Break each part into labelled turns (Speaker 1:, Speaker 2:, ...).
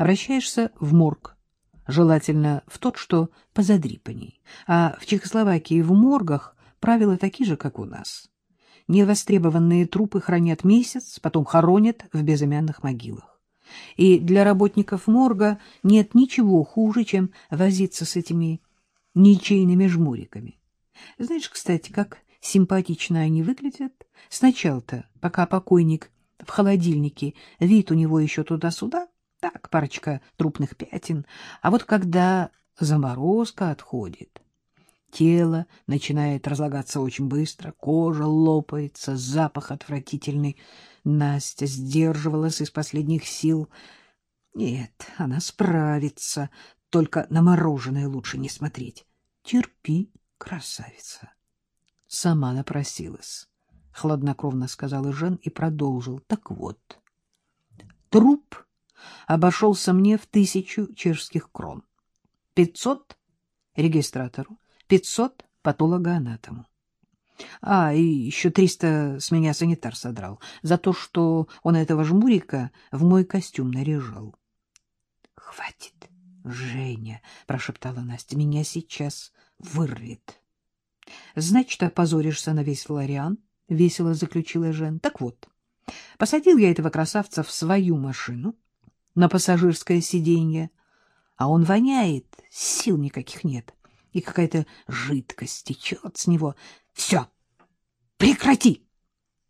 Speaker 1: Обращаешься в морг, желательно в тот, что позадрипанней. А в Чехословакии в моргах правила такие же, как у нас. Невостребованные трупы хранят месяц, потом хоронят в безымянных могилах. И для работников морга нет ничего хуже, чем возиться с этими ничейными жмуриками. Знаешь, кстати, как симпатично они выглядят? Сначала-то, пока покойник в холодильнике, вид у него еще туда-сюда, так, парочка трупных пятен, а вот когда заморозка отходит, тело начинает разлагаться очень быстро, кожа лопается, запах отвратительный. Настя сдерживалась из последних сил. Нет, она справится, только на мороженое лучше не смотреть. Терпи, красавица. Сама напросилась, — хладнокровно сказал Жен и продолжил. Так вот, труп обошелся мне в тысячу чешских крон. Пятьсот регистратору, пятьсот патологоанатому. А, и еще триста с меня санитар содрал за то, что он этого жмурика в мой костюм наряжал. — Хватит, Женя, — прошептала Настя, — меня сейчас вырвет. — Значит, опозоришься на весь Флориан, — весело заключила Жен. — Так вот, посадил я этого красавца в свою машину, — на пассажирское сиденье, а он воняет, сил никаких нет, и какая-то жидкость течет с него. Все, прекрати!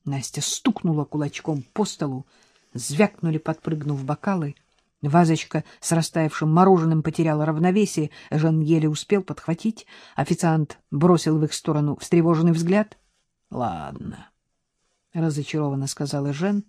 Speaker 1: Настя стукнула кулачком по столу, звякнули, подпрыгнув бокалы. Вазочка с растаявшим мороженым потеряла равновесие, Жан еле успел подхватить. Официант бросил в их сторону встревоженный взгляд. — Ладно, — разочарованно сказала Жен.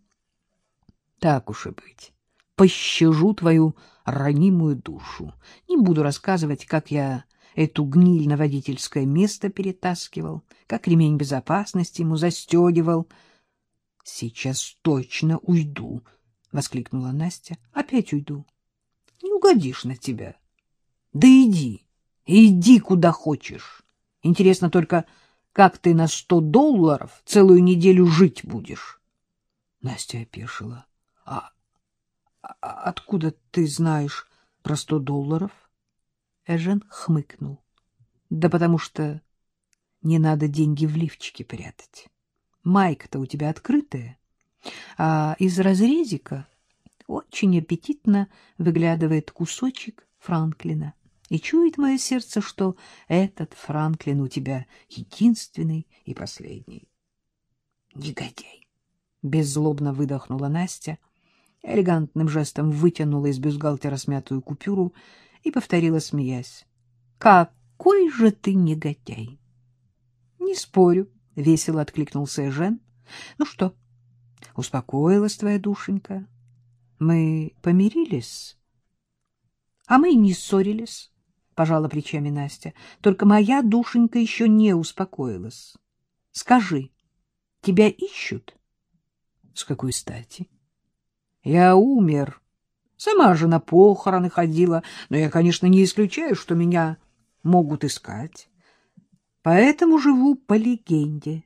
Speaker 1: — Так уж и быть пощажу твою ранимую душу. Не буду рассказывать, как я эту гниль на водительское место перетаскивал, как ремень безопасности ему застегивал. — Сейчас точно уйду, — воскликнула Настя. — Опять уйду. Не угодишь на тебя. Да иди, иди куда хочешь. Интересно только, как ты на сто долларов целую неделю жить будешь? Настя опешила. — А откуда ты знаешь про сто долларов? Эжен хмыкнул. Да потому что не надо деньги в лифчике прятать. Майка-то у тебя открытая, а из разрезика очень аппетитно выглядывает кусочек Франклина. И чует мое сердце, что этот Франклин у тебя единственный и последний. Негодяй! Беззлобно выдохнула Настя — элегантным жестом вытянула из бюстгальтера смятую купюру и повторила, смеясь. — Какой же ты негодяй! — Не спорю, — весело откликнулся Жен. — Ну что, успокоилась твоя душенька? Мы помирились? — А мы и не ссорились, — пожала плечами Настя. — Только моя душенька еще не успокоилась. Скажи, тебя ищут? — С какой стати? — я умер. Сама же на похороны ходила, но я, конечно, не исключаю, что меня могут искать. Поэтому живу по легенде.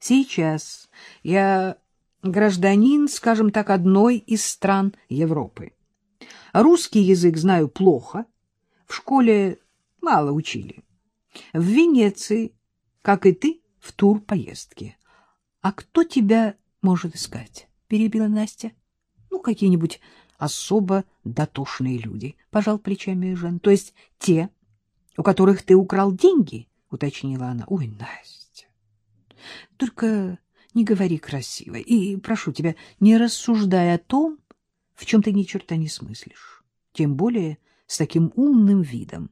Speaker 1: Сейчас я гражданин, скажем так, одной из стран Европы. Русский язык знаю плохо, в школе мало учили. В Венеции, как и ты, в тур поездки. А кто тебя может искать? — перебила Настя. Какие-нибудь особо дотошные люди, — пожал плечами Жен. — То есть те, у которых ты украл деньги? — уточнила она. — Ой, Настя, только не говори красиво. И прошу тебя, не рассуждай о том, в чем ты ни черта не смыслишь. Тем более с таким умным видом.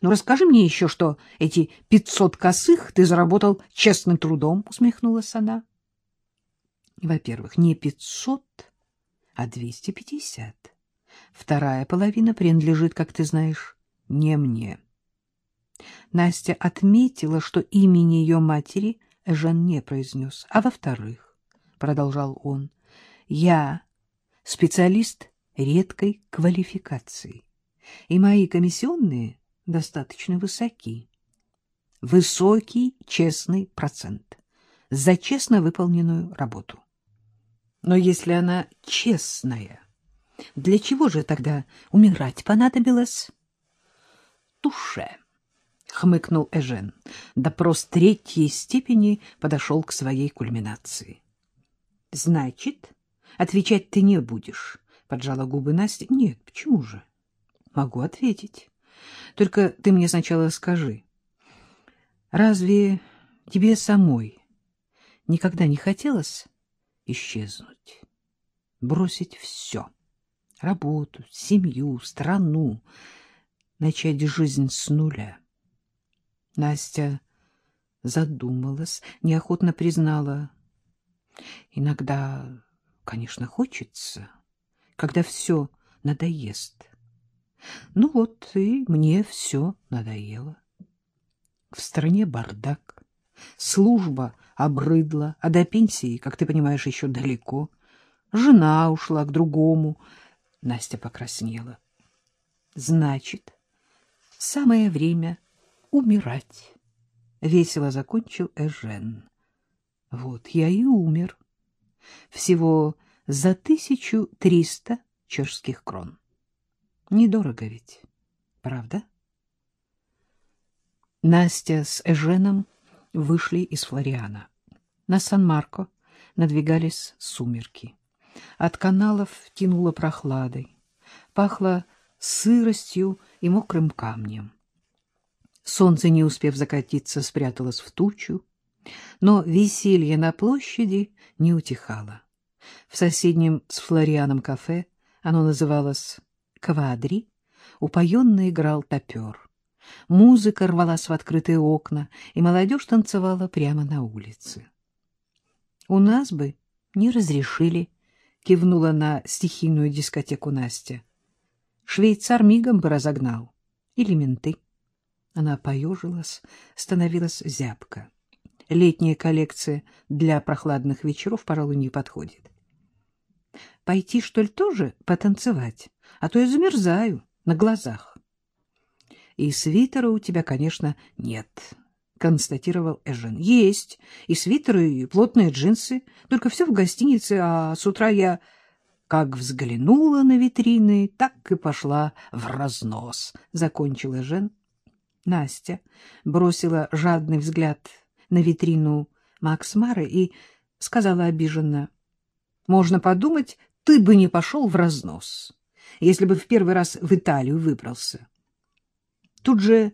Speaker 1: Ну, расскажи мне еще, что эти пятьсот косых ты заработал честным трудом, — усмехнулась она. Во-первых, не пятьсот, а 250. Вторая половина принадлежит, как ты знаешь, не мне. Настя отметила, что имени ее матери Жан не произнес. А во-вторых, — продолжал он, — я специалист редкой квалификации, и мои комиссионные достаточно высоки. Высокий честный процент за честно выполненную работу. Но если она честная, Для чего же тогда умирать понадобилось? Туше, хмыкнул Эжен. Допрос третьей степени подошел к своей кульминации. Значит, отвечать ты не будешь, поджала губы Настя. Нет, почему же? Могу ответить. Только ты мне сначала скажи, разве тебе самой никогда не хотелось исчезнуть, бросить все? Работу, семью, страну, начать жизнь с нуля. Настя задумалась, неохотно признала. Иногда, конечно, хочется, когда все надоест. Ну вот и мне все надоело. В стране бардак, служба обрыдла, а до пенсии, как ты понимаешь, еще далеко. Жена ушла к другому. Настя покраснела. Значит, самое время умирать. Весело закончил Эжен. Вот я и умер. Всего за тысячу триста чешских крон. Недорого ведь, правда? Настя с Эженом вышли из Флориана. На Сан-Марко надвигались сумерки. От каналов тянуло прохладой. Пахло сыростью и мокрым камнем. Солнце, не успев закатиться, спряталось в тучу, но веселье на площади не утихало. В соседнем с Флорианом кафе оно называлось квадри упоенно играл топер. Музыка рвалась в открытые окна, и молодежь танцевала прямо на улице. — У нас бы не разрешили, — кивнула на стихийную дискотеку Настя. — Швейцар мигом бы разогнал. Или менты. Она поежилась, становилась зябко. Летняя коллекция для прохладных вечеров, пожалуй, не подходит. — Пойти, что ли, тоже потанцевать? а то я замерзаю на глазах. — И свитера у тебя, конечно, нет, — констатировал Эжен. — Есть, и свитеры, и плотные джинсы, только все в гостинице, а с утра я как взглянула на витрины, так и пошла в разнос, — закончил Эжен. Настя бросила жадный взгляд на витрину Макс Мары и сказала обиженно, — Можно подумать, ты бы не пошел в разнос если бы в первый раз в Италию выбрался. Тут же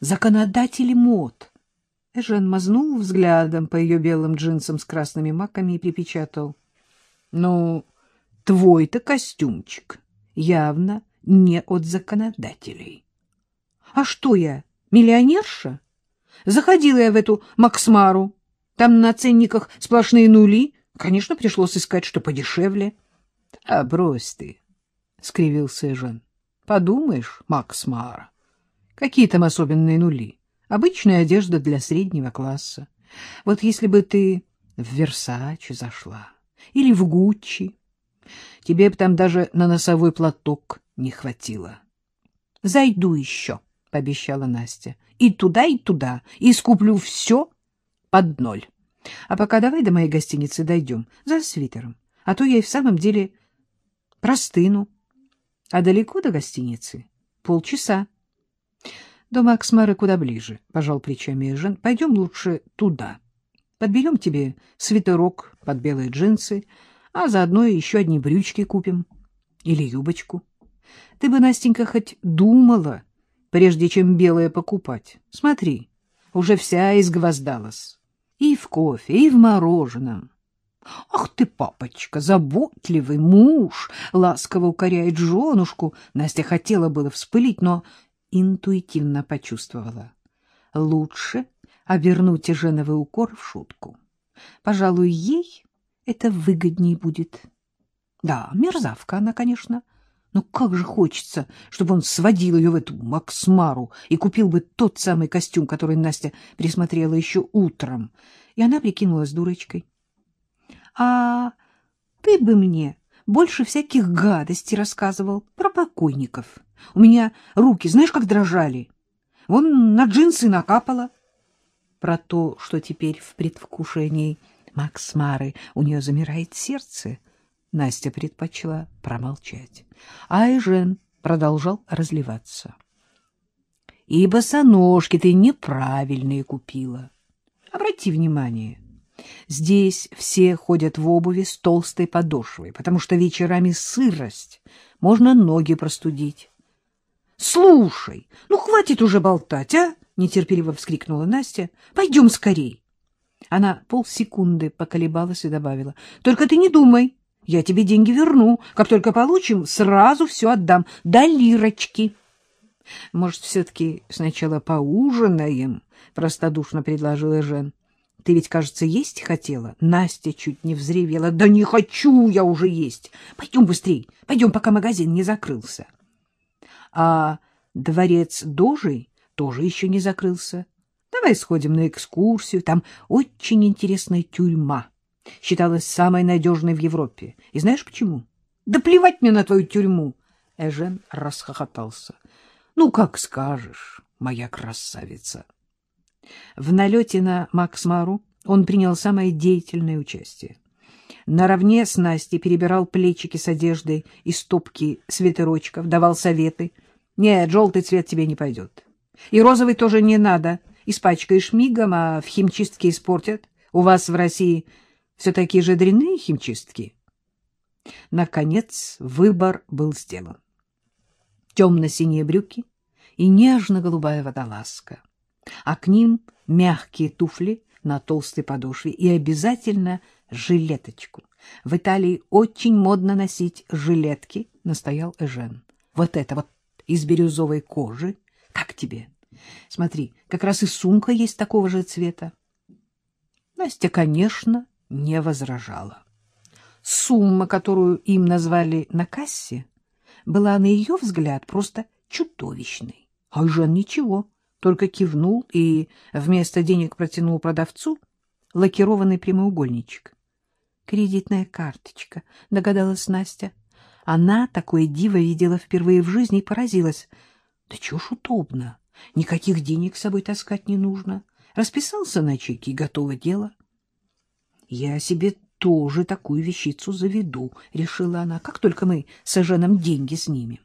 Speaker 1: законодатели мод. Эжен мазнул взглядом по ее белым джинсам с красными маками и припечатал. — Ну, твой-то костюмчик явно не от законодателей. — А что я, миллионерша? Заходила я в эту Максмару. Там на ценниках сплошные нули. Конечно, пришлось искать что подешевле. — А брось ты. — скривился Жан. — Подумаешь, Макс Мара, какие там особенные нули? Обычная одежда для среднего класса. Вот если бы ты в Версаче зашла или в Гуччи, тебе бы там даже на носовой платок не хватило. — Зайду еще, — пообещала Настя, — и туда, и туда, и скуплю все под ноль. А пока давай до моей гостиницы дойдем за свитером, а то я и в самом деле простыну. — А далеко до гостиницы? — Полчаса. — До Максмара куда ближе, — пожал плечами Жен. — Пойдем лучше туда. Подберем тебе свитерок под белые джинсы, а заодно еще одни брючки купим. Или юбочку. Ты бы, Настенька, хоть думала, прежде чем белое покупать. Смотри, уже вся изгвоздалась. И в кофе, и в мороженом. — Ах ты, папочка, заботливый муж! — ласково укоряет женушку. Настя хотела было вспылить, но интуитивно почувствовала. Лучше обернуть женовый укор в шутку. Пожалуй, ей это выгоднее будет. Да, мерзавка она, конечно, но как же хочется, чтобы он сводил ее в эту Максмару и купил бы тот самый костюм, который Настя присмотрела еще утром. И она прикинулась дурочкой. А ты бы мне больше всяких гадостей рассказывал про покойников. У меня руки, знаешь, как дрожали. Вон на джинсы накапало. Про то, что теперь в предвкушении Макс Мары у нее замирает сердце, Настя предпочла промолчать. А Эжен продолжал разливаться. — И босоножки ты неправильные купила. Обрати внимание, здесь все ходят в обуви с толстой подошвой, потому что вечерами сырость, можно ноги простудить. — Слушай, ну хватит уже болтать, а? — нетерпеливо вскрикнула Настя. — Пойдем скорей. Она полсекунды поколебалась и добавила. — Только ты не думай, я тебе деньги верну. Как только получим, сразу все отдам. До лирочки. — Может, все-таки сначала поужинаем? — простодушно предложила Жен. — Ты ведь, кажется, есть хотела? Настя чуть не взревела. — Да не хочу я уже есть. Пойдем быстрей, пойдем, пока магазин не закрылся. А дворец Дожи тоже еще не закрылся. Давай сходим на экскурсию, там очень интересная тюрьма. Считалась самой надежной в Европе. И знаешь почему? Да плевать мне на твою тюрьму! Эжен расхохотался. Ну, как скажешь, моя красавица. В налете на Максмару он принял самое деятельное участие. Наравне с Настей перебирал плечики с одеждой и стопки свитерочков, давал советы. Нет, желтый цвет тебе не пойдет. И розовый тоже не надо. Испачкаешь мигом, а в химчистке испортят. У вас в России все такие же дрянные химчистки. Наконец выбор был сделан. Темно-синие брюки и нежно-голубая водолазка, а к ним мягкие туфли на толстой подошве и обязательно жилеточку. В Италии очень модно носить жилетки, настоял Эжен. Вот это вот из бирюзовой кожи. Как тебе? Смотри, как раз и сумка есть такого же цвета. Настя, конечно, не возражала. Сумма, которую им назвали на кассе, была, на ее взгляд, просто чудовищной. А Жан ничего, только кивнул и вместо денег протянул продавцу лакированный прямоугольничек. «Кредитная карточка», — догадалась Настя. Она такое диво видела впервые в жизни и поразилась. «Да чего ж удобно!» Никаких денег с собой таскать не нужно. Расписался на чеке, и готово дело. Я себе тоже такую вещицу заведу, — решила она, — как только мы с Эженом деньги снимем.